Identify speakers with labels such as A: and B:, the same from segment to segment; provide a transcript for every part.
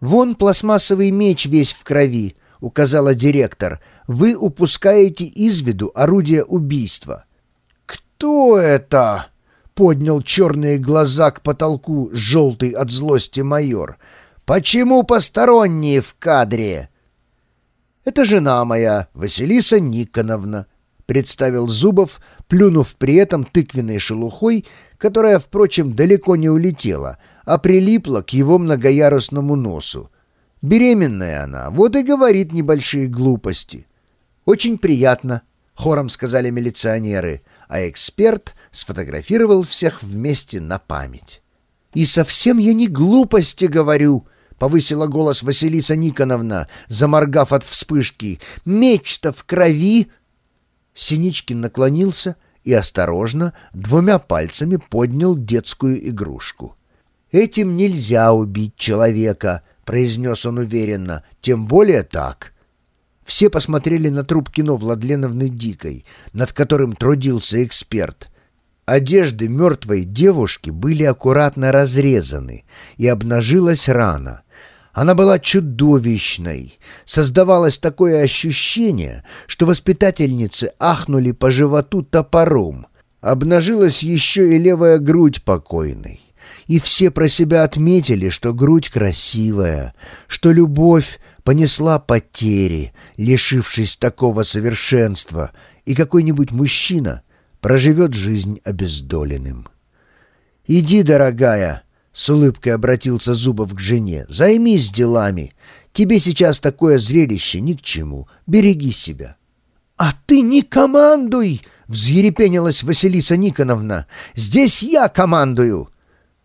A: «Вон пластмассовый меч весь в крови», — указала директор. «Вы упускаете из виду орудие убийства». «Кто это?» — поднял черные глаза к потолку желтый от злости майор. «Почему посторонние в кадре?» «Это жена моя, Василиса Никоновна», — представил Зубов, плюнув при этом тыквенной шелухой, которая, впрочем, далеко не улетела, а прилипла к его многоярусному носу. Беременная она, вот и говорит небольшие глупости. «Очень приятно», — хором сказали милиционеры, а эксперт сфотографировал всех вместе на память. «И совсем я не глупости говорю», — повысила голос Василиса Никоновна, заморгав от вспышки. «Меч-то в крови!» Синичкин наклонился и осторожно двумя пальцами поднял детскую игрушку. «Этим нельзя убить человека», — произнес он уверенно, — «тем более так». Все посмотрели на труп кино Владленовны Дикой, над которым трудился эксперт. Одежды мертвой девушки были аккуратно разрезаны, и обнажилась рана. Она была чудовищной. Создавалось такое ощущение, что воспитательницы ахнули по животу топором. Обнажилась еще и левая грудь покойной и все про себя отметили, что грудь красивая, что любовь понесла потери, лишившись такого совершенства, и какой-нибудь мужчина проживет жизнь обездоленным. «Иди, дорогая!» — с улыбкой обратился Зубов к жене. «Займись делами. Тебе сейчас такое зрелище ни к чему. Береги себя». «А ты не командуй!» — взъерепенилась Василиса Никоновна. «Здесь я командую!»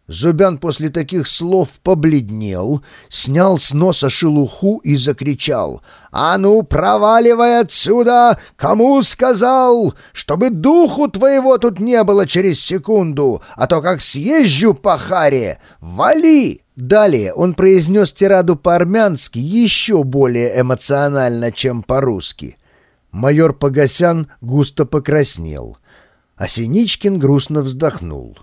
A: Зубян после таких слов побледнел, снял с носа шелуху и закричал. «А ну, проваливай отсюда! Кому сказал? Чтобы духу твоего тут не было через секунду, а то как съезжу по харе! Вали!» Далее он произнес тираду по-армянски еще более эмоционально, чем по-русски. Майор Погосян густо покраснел, а Синичкин грустно вздохнул.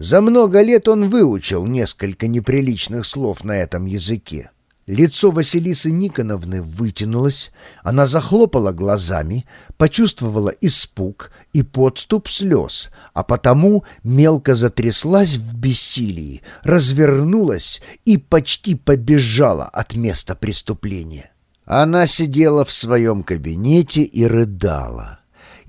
A: За много лет он выучил несколько неприличных слов на этом языке. Лицо Василисы Никоновны вытянулось, она захлопала глазами, почувствовала испуг и подступ слез, а потому мелко затряслась в бессилии, развернулась и почти побежала от места преступления. Она сидела в своем кабинете и рыдала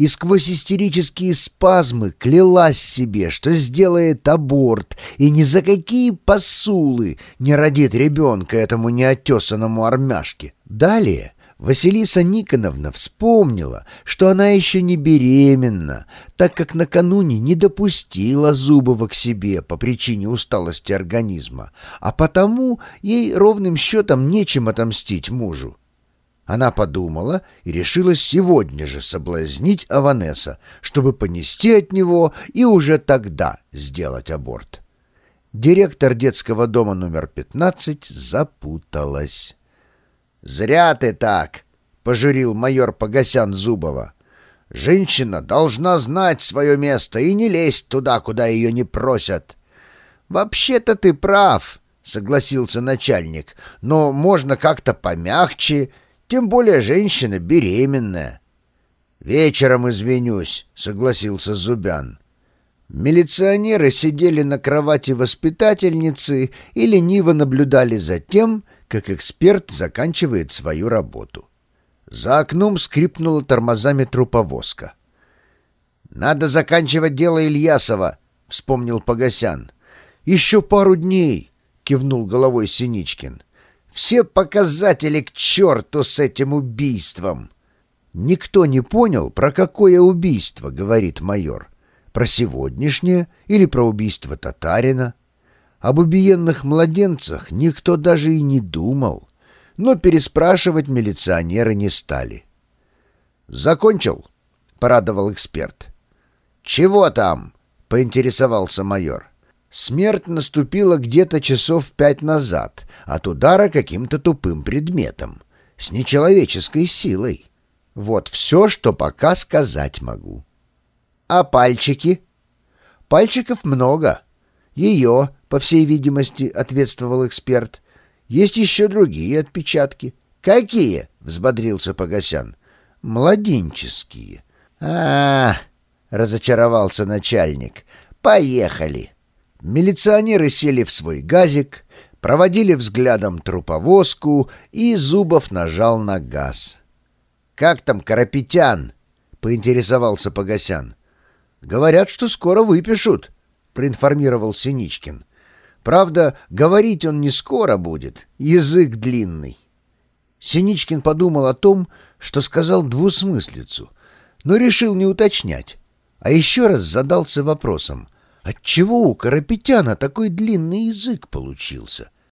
A: и сквозь истерические спазмы клялась себе, что сделает аборт и ни за какие посулы не родит ребенка этому неотесанному армяшке. Далее Василиса Никоновна вспомнила, что она еще не беременна, так как накануне не допустила Зубова к себе по причине усталости организма, а потому ей ровным счетом нечем отомстить мужу. Она подумала и решила сегодня же соблазнить Аванеса, чтобы понести от него и уже тогда сделать аборт. Директор детского дома номер 15 запуталась. «Зря ты так!» — пожурил майор Погосян Зубова. «Женщина должна знать свое место и не лезть туда, куда ее не просят». «Вообще-то ты прав», — согласился начальник, «но можно как-то помягче тем более женщина беременная. «Вечером извинюсь», — согласился Зубян. Милиционеры сидели на кровати воспитательницы и лениво наблюдали за тем, как эксперт заканчивает свою работу. За окном скрипнула тормозами труповозка. «Надо заканчивать дело Ильясова», — вспомнил Погосян. «Еще пару дней», — кивнул головой Синичкин. Все показатели к черту с этим убийством!» «Никто не понял, про какое убийство, — говорит майор. Про сегодняшнее или про убийство татарина? Об убиенных младенцах никто даже и не думал, но переспрашивать милиционеры не стали. «Закончил?» — порадовал эксперт. «Чего там?» — поинтересовался майор. Смерть наступила где-то часов пять назад от удара каким-то тупым предметом, с нечеловеческой силой. Вот все, что пока сказать могу. А пальчики? Пальчиков много. Ее, по всей видимости, ответствовал эксперт. Есть еще другие отпечатки. Какие? Взбодрился Погосян. Младенческие. А, -а, -а разочаровался начальник. Поехали. Милиционеры сели в свой газик, проводили взглядом труповозку, и Зубов нажал на газ. «Как там Карапетян?» — поинтересовался Погосян. «Говорят, что скоро выпишут», — проинформировал Синичкин. «Правда, говорить он не скоро будет, язык длинный». Синичкин подумал о том, что сказал двусмыслицу, но решил не уточнять, а еще раз задался вопросом, отчего у Карапетяна такой длинный язык получился —